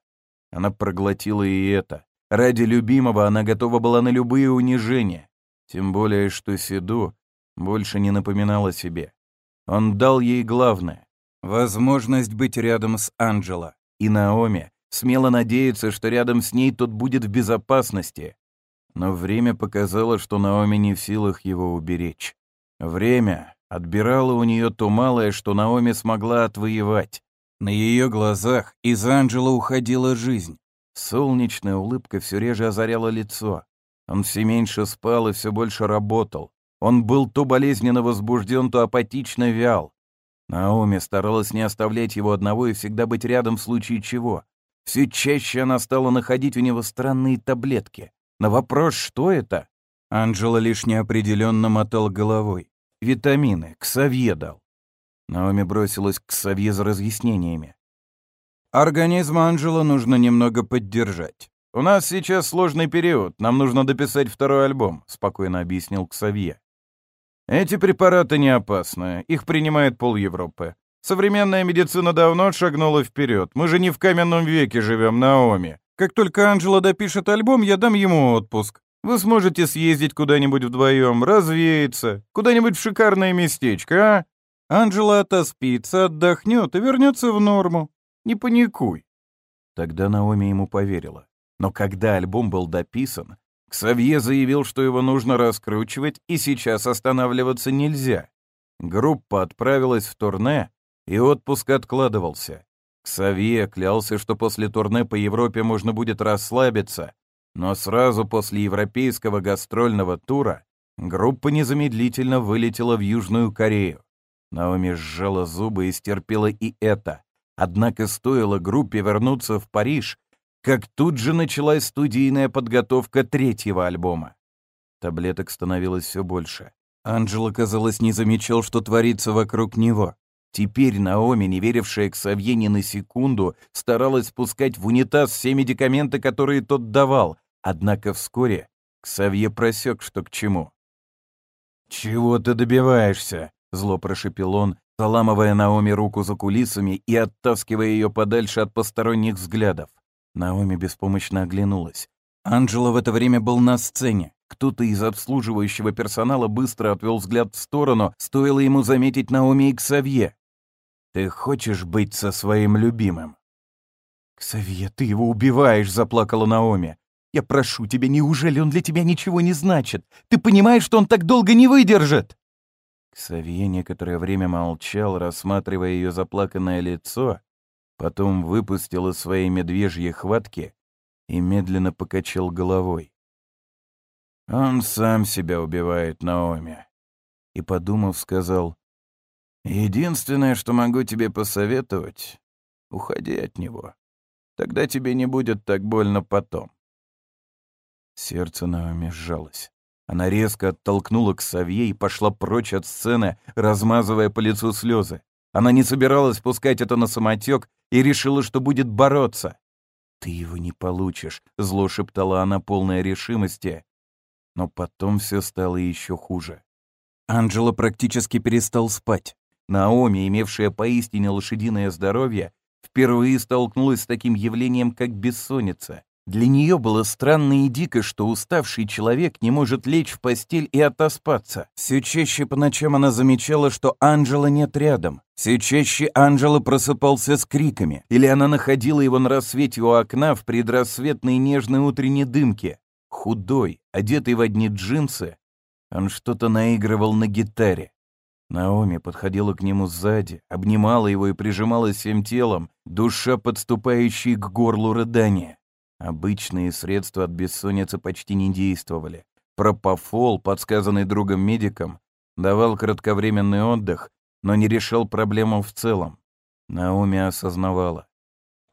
Она проглотила и это. Ради любимого она готова была на любые унижения. Тем более, что Сиду больше не напоминала себе. Он дал ей главное — возможность быть рядом с Анджело. И Наоми смело надеется, что рядом с ней тот будет в безопасности. Но время показало, что Наоми не в силах его уберечь. Время отбирало у нее то малое, что Наоми смогла отвоевать. На ее глазах из Анджела уходила жизнь. Солнечная улыбка все реже озаряла лицо. Он все меньше спал и все больше работал. Он был то болезненно возбужден, то апатично вял. Наоми старалась не оставлять его одного и всегда быть рядом в случае чего. Все чаще она стала находить у него странные таблетки. На вопрос, что это, Анджела лишь неопределенно мотал головой. «Витамины, Ксавье дал». Наоми бросилась к Ксавье за разъяснениями. «Организм Анджела нужно немного поддержать. У нас сейчас сложный период, нам нужно дописать второй альбом», — спокойно объяснил Ксавье. Эти препараты не опасны, их принимает пол Европы. Современная медицина давно шагнула вперед. Мы же не в каменном веке живем, Наоми. Как только Анджело допишет альбом, я дам ему отпуск. Вы сможете съездить куда-нибудь вдвоем, развеяться, куда-нибудь в шикарное местечко, а? Анджела отоспится, отдохнет и вернется в норму. Не паникуй. Тогда Наоми ему поверила. Но когда альбом был дописан, Ксавье заявил, что его нужно раскручивать, и сейчас останавливаться нельзя. Группа отправилась в турне, и отпуск откладывался. Ксавье клялся, что после турне по Европе можно будет расслабиться, но сразу после европейского гастрольного тура группа незамедлительно вылетела в Южную Корею. Наоми сжала зубы и стерпела и это. Однако стоило группе вернуться в Париж, как тут же началась студийная подготовка третьего альбома. Таблеток становилось все больше. Анджело, казалось, не замечал, что творится вокруг него. Теперь Наоми, не верившая к Савье ни на секунду, старалась спускать в унитаз все медикаменты, которые тот давал. Однако вскоре Ксавье просек, что к чему. «Чего ты добиваешься?» — зло прошепел он, заламывая Наоми руку за кулисами и оттаскивая ее подальше от посторонних взглядов. Наоми беспомощно оглянулась. Анджело в это время был на сцене. Кто-то из обслуживающего персонала быстро отвел взгляд в сторону, стоило ему заметить Наоми и Ксавье. «Ты хочешь быть со своим любимым?» «Ксавье, ты его убиваешь!» — заплакала Наоми. «Я прошу тебя, неужели он для тебя ничего не значит? Ты понимаешь, что он так долго не выдержит?» Ксавье некоторое время молчал, рассматривая ее заплаканное лицо, потом выпустил из своей медвежьей хватки и медленно покачал головой. «Он сам себя убивает, Наоми». И, подумав, сказал, «Единственное, что могу тебе посоветовать, уходи от него. Тогда тебе не будет так больно потом». Сердце Наоми сжалось. Она резко оттолкнула к Савье и пошла прочь от сцены, размазывая по лицу слезы. Она не собиралась пускать это на самотек и решила, что будет бороться. «Ты его не получишь», — зло шептала она, полная решимости. Но потом все стало еще хуже. Анджело практически перестал спать. Наоми, имевшая поистине лошадиное здоровье, впервые столкнулась с таким явлением, как бессонница. Для нее было странно и дико, что уставший человек не может лечь в постель и отоспаться. Все чаще по ночам она замечала, что Анджела нет рядом. Все чаще Анджела просыпался с криками, или она находила его на рассвете у окна в предрассветной нежной утренней дымке. Худой, одетый в одни джинсы, он что-то наигрывал на гитаре. Наоми подходила к нему сзади, обнимала его и прижимала всем телом, душа подступающей к горлу рыдания. Обычные средства от бессонницы почти не действовали. Пропофол, подсказанный другом-медиком, давал кратковременный отдых, но не решал проблему в целом. Наоми осознавала.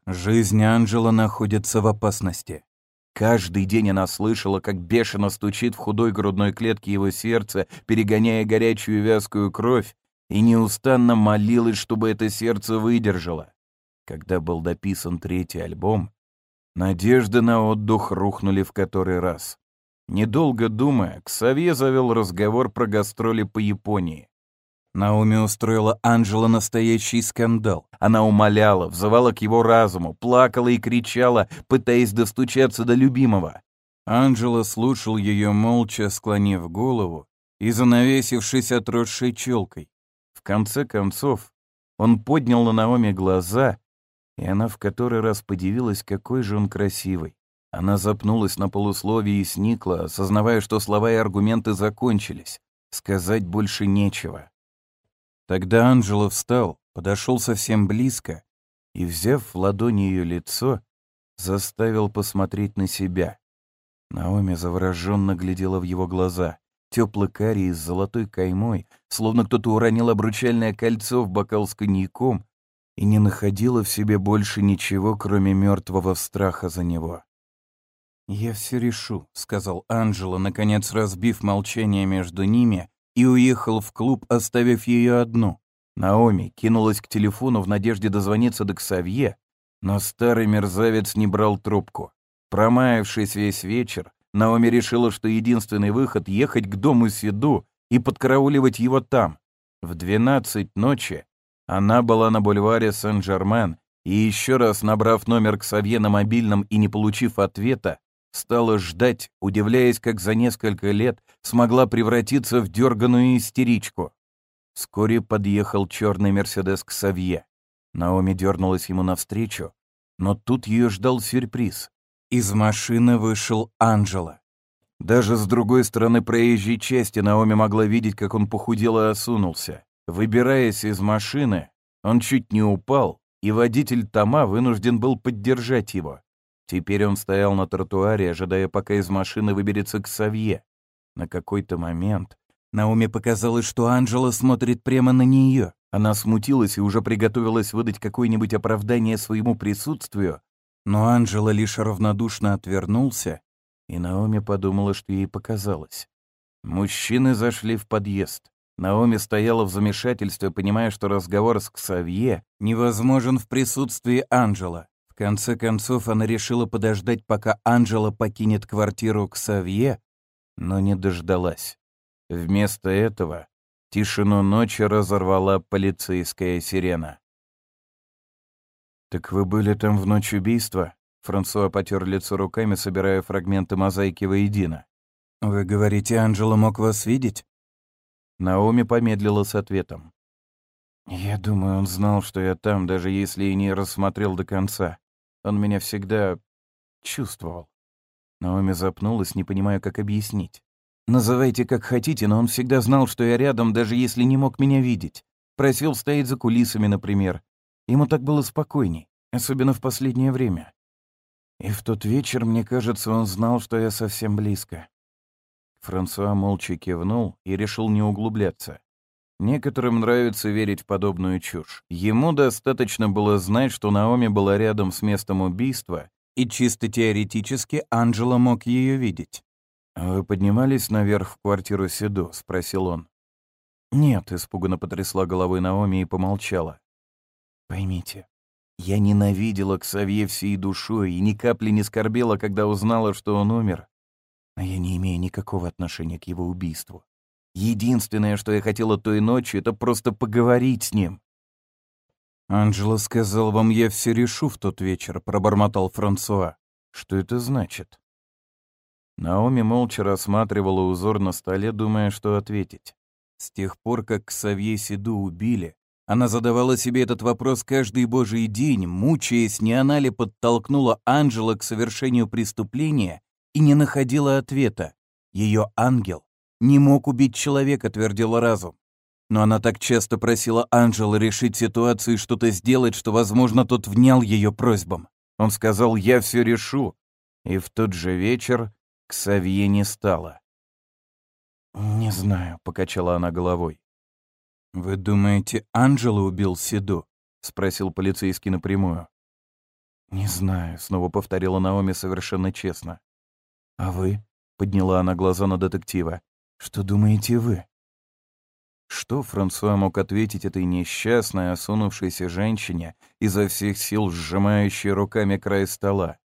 Жизнь Анжела находится в опасности. Каждый день она слышала, как бешено стучит в худой грудной клетке его сердце, перегоняя горячую вязкую кровь, и неустанно молилась, чтобы это сердце выдержало. Когда был дописан третий альбом, надежды на отдых рухнули в который раз. Недолго думая, Ксавье завел разговор про гастроли по Японии. Наоми устроила Анжела настоящий скандал. Она умоляла, взывала к его разуму, плакала и кричала, пытаясь достучаться до любимого. Анжела слушал ее молча, склонив голову и занавесившись отросшей челкой. В конце концов, он поднял на Наоми глаза, и она в который раз подивилась, какой же он красивый. Она запнулась на полусловии и сникла, осознавая, что слова и аргументы закончились. Сказать больше нечего. Тогда Анжела встал, подошел совсем близко и, взяв в ладони ее лицо, заставил посмотреть на себя. Наоми завороженно глядела в его глаза, теплый карий с золотой каймой, словно кто-то уронил обручальное кольцо в бокал с коньяком и не находила в себе больше ничего, кроме мертвого страха за него. «Я все решу», — сказал Анжела, наконец разбив молчание между ними и уехал в клуб, оставив ее одну. Наоми кинулась к телефону в надежде дозвониться до Ксавье, но старый мерзавец не брал трубку. Промаявшись весь вечер, Наоми решила, что единственный выход — ехать к дому Сиду и подкарауливать его там. В двенадцать ночи она была на бульваре Сен-Жермен и еще раз, набрав номер Ксавье на мобильном и не получив ответа, стала ждать, удивляясь, как за несколько лет смогла превратиться в дерганую истеричку. Вскоре подъехал черный Мерседес к Савье. Наоми дернулась ему навстречу, но тут ее ждал сюрприз. Из машины вышел Анджела. Даже с другой стороны проезжей части Наоми могла видеть, как он похудел и осунулся. Выбираясь из машины, он чуть не упал, и водитель Тома вынужден был поддержать его. Теперь он стоял на тротуаре, ожидая, пока из машины выберется к Савье. На какой-то момент Науме показалось, что Анжела смотрит прямо на нее. Она смутилась и уже приготовилась выдать какое-нибудь оправдание своему присутствию, но Анжела лишь равнодушно отвернулся, и Наоми подумала, что ей показалось. Мужчины зашли в подъезд. Наоми стояла в замешательстве, понимая, что разговор с Ксавье невозможен в присутствии Анжела конце концов, она решила подождать, пока Анжела покинет квартиру к Савье, но не дождалась. Вместо этого тишину ночи разорвала полицейская сирена. «Так вы были там в ночь убийства?» Франсуа потер лицо руками, собирая фрагменты мозаики воедино. «Вы говорите, Анжела мог вас видеть?» Наоми помедлила с ответом. «Я думаю, он знал, что я там, даже если и не рассмотрел до конца. Он меня всегда чувствовал. Наоми запнулась, не понимая, как объяснить. «Называйте как хотите, но он всегда знал, что я рядом, даже если не мог меня видеть. Просил стоять за кулисами, например. Ему так было спокойней, особенно в последнее время. И в тот вечер, мне кажется, он знал, что я совсем близко». Франсуа молча кивнул и решил не углубляться. Некоторым нравится верить в подобную чушь. Ему достаточно было знать, что Наоми была рядом с местом убийства, и чисто теоретически Анджела мог ее видеть. «Вы поднимались наверх в квартиру Седу?» — спросил он. «Нет», — испуганно потрясла головой Наоми и помолчала. «Поймите, я ненавидела Ксавье всей душой и ни капли не скорбела, когда узнала, что он умер. Но я не имею никакого отношения к его убийству. Единственное, что я хотела той ночью, это просто поговорить с ним. «Анджело сказал вам, я все решу в тот вечер», — пробормотал Франсуа. «Что это значит?» Наоми молча рассматривала узор на столе, думая, что ответить. С тех пор, как Савье Сиду убили, она задавала себе этот вопрос каждый божий день, мучаясь, не она ли подтолкнула Анджела к совершению преступления и не находила ответа. Ее ангел не мог убить человека, твердила разум. Но она так часто просила Анджела решить ситуацию и что-то сделать, что, возможно, тот внял ее просьбам. Он сказал «я все решу», и в тот же вечер к Савье не стало. «Не знаю», — покачала она головой. «Вы думаете, Анджела убил Сиду?» — спросил полицейский напрямую. «Не знаю», — снова повторила Наоми совершенно честно. «А вы?» — подняла она глаза на детектива. «Что думаете вы?» Что Франсуа мог ответить этой несчастной, осунувшейся женщине, изо всех сил сжимающей руками край стола?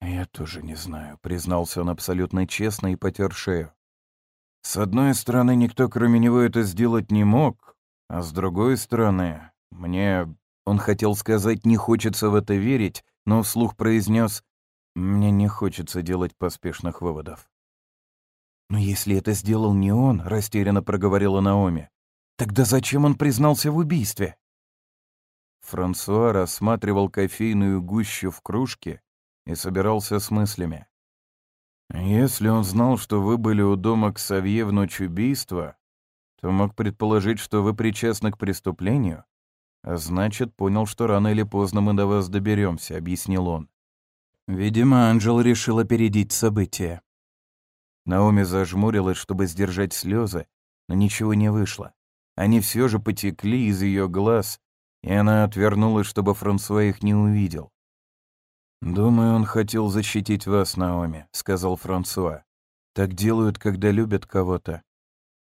«Я тоже не знаю», — признался он абсолютно честно и потер шею. «С одной стороны, никто кроме него это сделать не мог, а с другой стороны, мне...» Он хотел сказать «не хочется в это верить», но вслух произнес «мне не хочется делать поспешных выводов». «Но если это сделал не он», — растерянно проговорила Наоми, «тогда зачем он признался в убийстве?» Франсуа рассматривал кофейную гущу в кружке и собирался с мыслями. «Если он знал, что вы были у дома Ксавье в ночь убийства, то мог предположить, что вы причастны к преступлению, а значит, понял, что рано или поздно мы до вас доберемся», — объяснил он. Видимо, Анжел решил опередить события. Наоми зажмурилась, чтобы сдержать слезы, но ничего не вышло. Они все же потекли из ее глаз, и она отвернулась, чтобы Франсуа их не увидел. «Думаю, он хотел защитить вас, Наоми», — сказал Франсуа. «Так делают, когда любят кого-то».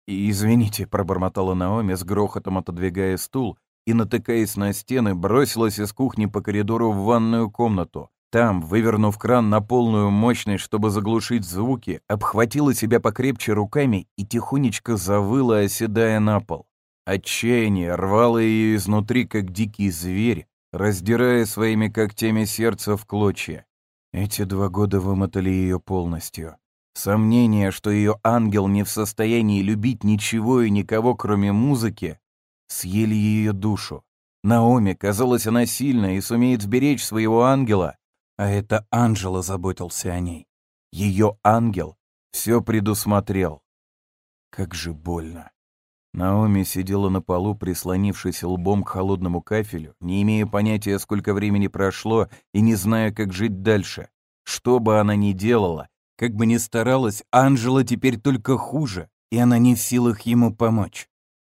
«Извините», — пробормотала Наоми, с грохотом отодвигая стул, и, натыкаясь на стены, бросилась из кухни по коридору в ванную комнату, там, вывернув кран на полную мощность, чтобы заглушить звуки, обхватила себя покрепче руками и тихонечко завыла, оседая на пол. Отчаяние рвало ее изнутри, как дикий зверь, раздирая своими когтями сердце в клочья. Эти два года вымотали ее полностью. Сомнение, что ее ангел не в состоянии любить ничего и никого, кроме музыки, съели ее душу. Наоми, казалось, она сильная и сумеет сберечь своего ангела, а это Анжела заботился о ней. Ее ангел все предусмотрел. Как же больно. Наоми сидела на полу, прислонившись лбом к холодному кафелю, не имея понятия, сколько времени прошло, и не зная, как жить дальше. Что бы она ни делала, как бы ни старалась, Анжела теперь только хуже, и она не в силах ему помочь.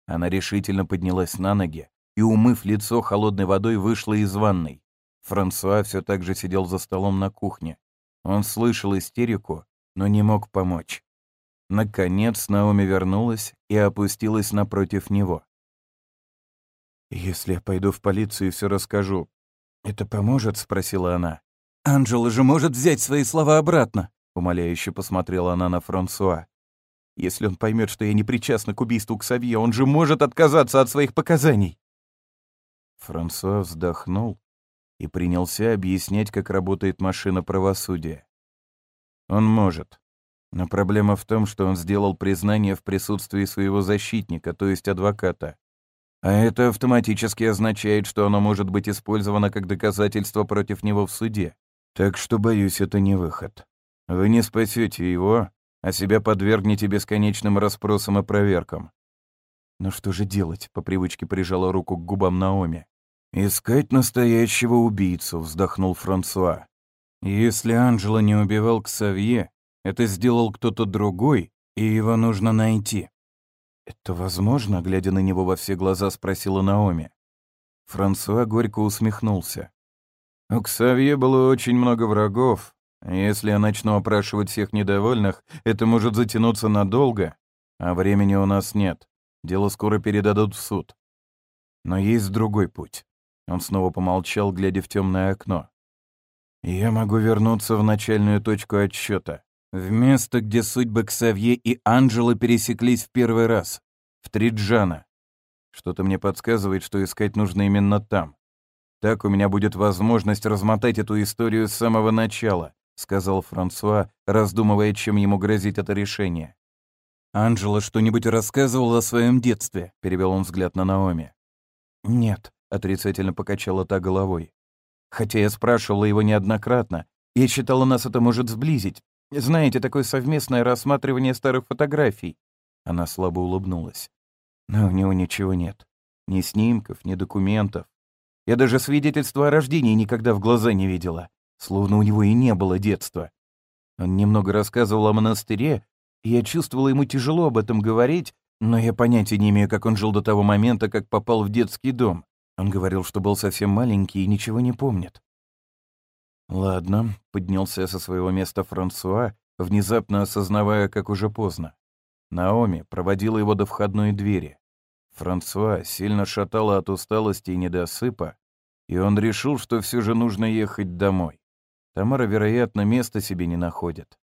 Она решительно поднялась на ноги и, умыв лицо холодной водой, вышла из ванной. Франсуа все так же сидел за столом на кухне. Он слышал истерику, но не мог помочь. Наконец Наоми вернулась и опустилась напротив него. «Если я пойду в полицию и все расскажу, это поможет?» — спросила она. «Анджела же может взять свои слова обратно», — умоляюще посмотрела она на Франсуа. «Если он поймет, что я не причастна к убийству Ксавье, он же может отказаться от своих показаний». Франсуа вздохнул и принялся объяснять, как работает машина правосудия. Он может. Но проблема в том, что он сделал признание в присутствии своего защитника, то есть адвоката. А это автоматически означает, что оно может быть использовано как доказательство против него в суде. Так что, боюсь, это не выход. Вы не спасете его, а себя подвергнете бесконечным расспросам и проверкам. «Ну что же делать?» — по привычке прижала руку к губам Наоми. «Искать настоящего убийцу», — вздохнул Франсуа. «Если Анджело не убивал Ксавье, это сделал кто-то другой, и его нужно найти». «Это возможно?» — глядя на него во все глаза, спросила Наоми. Франсуа горько усмехнулся. «У Ксавье было очень много врагов. Если я начну опрашивать всех недовольных, это может затянуться надолго, а времени у нас нет. Дело скоро передадут в суд. Но есть другой путь. Он снова помолчал, глядя в темное окно. «Я могу вернуться в начальную точку отсчета, в место, где судьбы Ксавье и Анджела пересеклись в первый раз, в Триджана. Что-то мне подсказывает, что искать нужно именно там. Так у меня будет возможность размотать эту историю с самого начала», сказал Франсуа, раздумывая, чем ему грозит это решение. «Анджела что-нибудь рассказывала о своем детстве?» — перевел он взгляд на Наоми. «Нет», — отрицательно покачала та головой. «Хотя я спрашивала его неоднократно. Я считала, нас это может сблизить. Знаете, такое совместное рассматривание старых фотографий». Она слабо улыбнулась. «Но у него ничего нет. Ни снимков, ни документов. Я даже свидетельства о рождении никогда в глаза не видела. Словно у него и не было детства. Он немного рассказывал о монастыре, и я чувствовала ему тяжело об этом говорить, но я понятия не имею, как он жил до того момента, как попал в детский дом. Он говорил, что был совсем маленький и ничего не помнит. Ладно, поднялся со своего места Франсуа, внезапно осознавая, как уже поздно. Наоми проводила его до входной двери. Франсуа сильно шатала от усталости и недосыпа, и он решил, что все же нужно ехать домой. Тамара, вероятно, места себе не находит.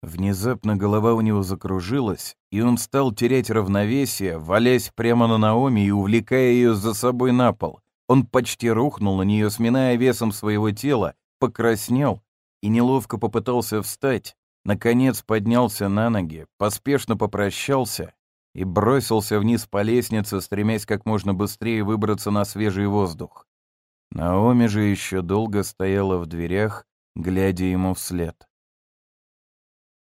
Внезапно голова у него закружилась, и он стал терять равновесие, валясь прямо на Наоми и увлекая ее за собой на пол. Он почти рухнул на нее, сминая весом своего тела, покраснел и неловко попытался встать. Наконец поднялся на ноги, поспешно попрощался и бросился вниз по лестнице, стремясь как можно быстрее выбраться на свежий воздух. Наоми же еще долго стояла в дверях, глядя ему вслед.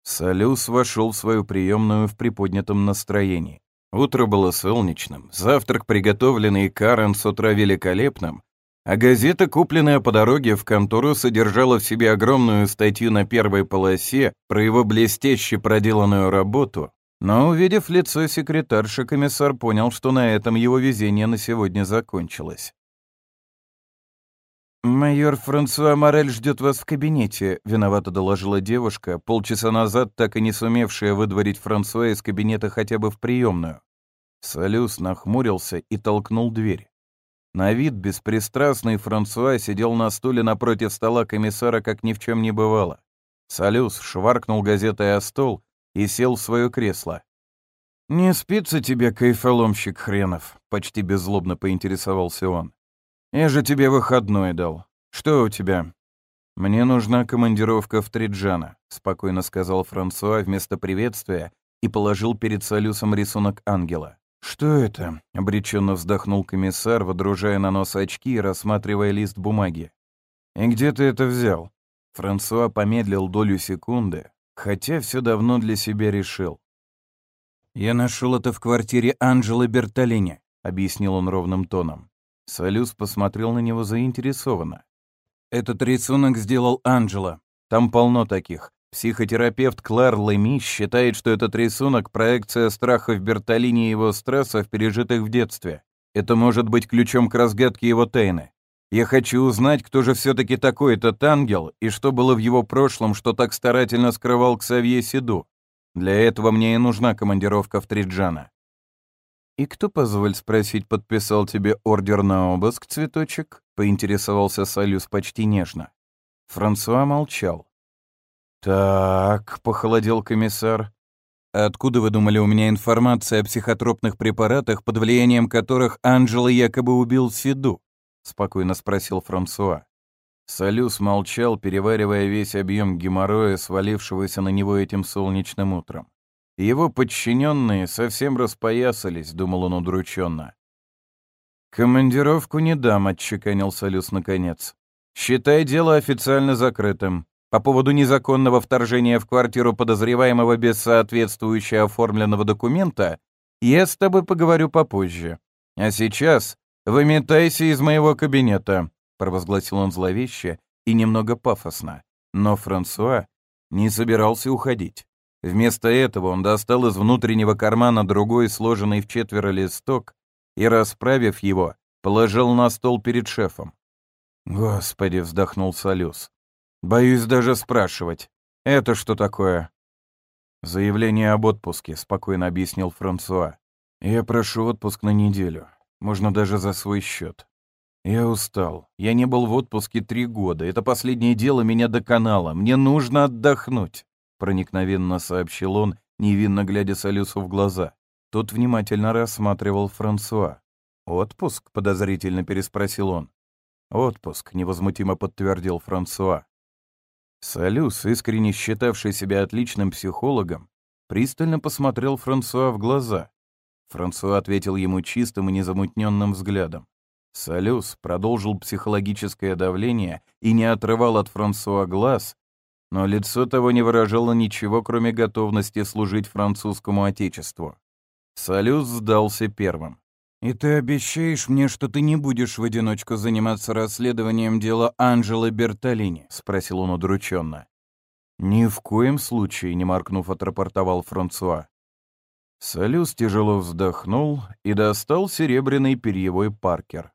Салюс вошел в свою приемную в приподнятом настроении. Утро было солнечным, завтрак, приготовленный Карен с утра великолепным, а газета, купленная по дороге в контору, содержала в себе огромную статью на первой полосе про его блестяще проделанную работу, но, увидев лицо секретарши, комиссар понял, что на этом его везение на сегодня закончилось. «Майор Франсуа Морель ждет вас в кабинете», — виновато доложила девушка, полчаса назад так и не сумевшая выдворить Франсуа из кабинета хотя бы в приемную. Салюс нахмурился и толкнул дверь. На вид беспристрастный Франсуа сидел на стуле напротив стола комиссара, как ни в чем не бывало. Салюс шваркнул газетой о стол и сел в свое кресло. «Не спится тебе, кайфоломщик хренов?» — почти беззлобно поинтересовался он. Я же тебе выходной дал. Что у тебя?» «Мне нужна командировка в Триджана», — спокойно сказал Франсуа вместо приветствия и положил перед Салюсом рисунок ангела. «Что это?» — обреченно вздохнул комиссар, водружая на нос очки и рассматривая лист бумаги. «И где ты это взял?» Франсуа помедлил долю секунды, хотя все давно для себя решил. «Я нашел это в квартире Анджелы Бертолини», — объяснил он ровным тоном. Салюс посмотрел на него заинтересованно. «Этот рисунок сделал Анджела. Там полно таких. Психотерапевт Клэр Леми считает, что этот рисунок — проекция страхов Бертолини и его стрессов, пережитых в детстве. Это может быть ключом к разгадке его тайны. Я хочу узнать, кто же все-таки такой этот ангел, и что было в его прошлом, что так старательно скрывал Ксавье Сиду. Для этого мне и нужна командировка в Триджана. «И кто, позволь спросить, подписал тебе ордер на обыск, цветочек?» — поинтересовался Салюс почти нежно. Франсуа молчал. «Так», — похолодел комиссар. «Откуда вы думали, у меня информация о психотропных препаратах, под влиянием которых Анджела якобы убил Сиду?» — спокойно спросил Франсуа. Салюс молчал, переваривая весь объем геморроя, свалившегося на него этим солнечным утром. Его подчиненные совсем распоясались, думал он удрученно. «Командировку не дам», — отчеканил Солюс наконец. «Считай дело официально закрытым. По поводу незаконного вторжения в квартиру подозреваемого без соответствующего оформленного документа я с тобой поговорю попозже. А сейчас выметайся из моего кабинета», — провозгласил он зловеще и немного пафосно. Но Франсуа не собирался уходить. Вместо этого он достал из внутреннего кармана другой сложенный в четверо листок и, расправив его, положил на стол перед шефом. «Господи!» — вздохнул Солюс. «Боюсь даже спрашивать. Это что такое?» «Заявление об отпуске», — спокойно объяснил Франсуа. «Я прошу отпуск на неделю. Можно даже за свой счет. Я устал. Я не был в отпуске три года. Это последнее дело меня доконало. Мне нужно отдохнуть. — проникновенно сообщил он, невинно глядя Салюсу в глаза. Тот внимательно рассматривал Франсуа. «Отпуск?» — подозрительно переспросил он. «Отпуск», — невозмутимо подтвердил Франсуа. Салюс, искренне считавший себя отличным психологом, пристально посмотрел Франсуа в глаза. Франсуа ответил ему чистым и незамутненным взглядом. Салюс продолжил психологическое давление и не отрывал от Франсуа глаз, но лицо того не выражало ничего, кроме готовности служить французскому отечеству. Салюс сдался первым. «И ты обещаешь мне, что ты не будешь в одиночку заниматься расследованием дела Анжелы Бертолини?» — спросил он удрученно. «Ни в коем случае», — не моркнув, отрапортовал Франсуа. Салюс тяжело вздохнул и достал серебряный перьевой паркер.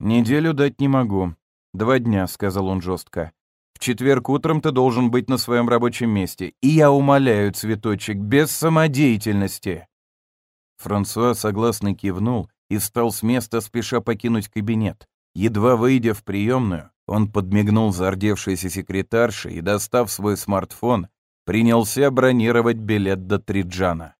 «Неделю дать не могу. Два дня», — сказал он жестко. «В четверг утром ты должен быть на своем рабочем месте. И я умоляю, цветочек, без самодеятельности». Франсуа согласно кивнул и встал с места, спеша покинуть кабинет. Едва выйдя в приемную, он подмигнул зардевшейся секретарше и, достав свой смартфон, принялся бронировать билет до Триджана.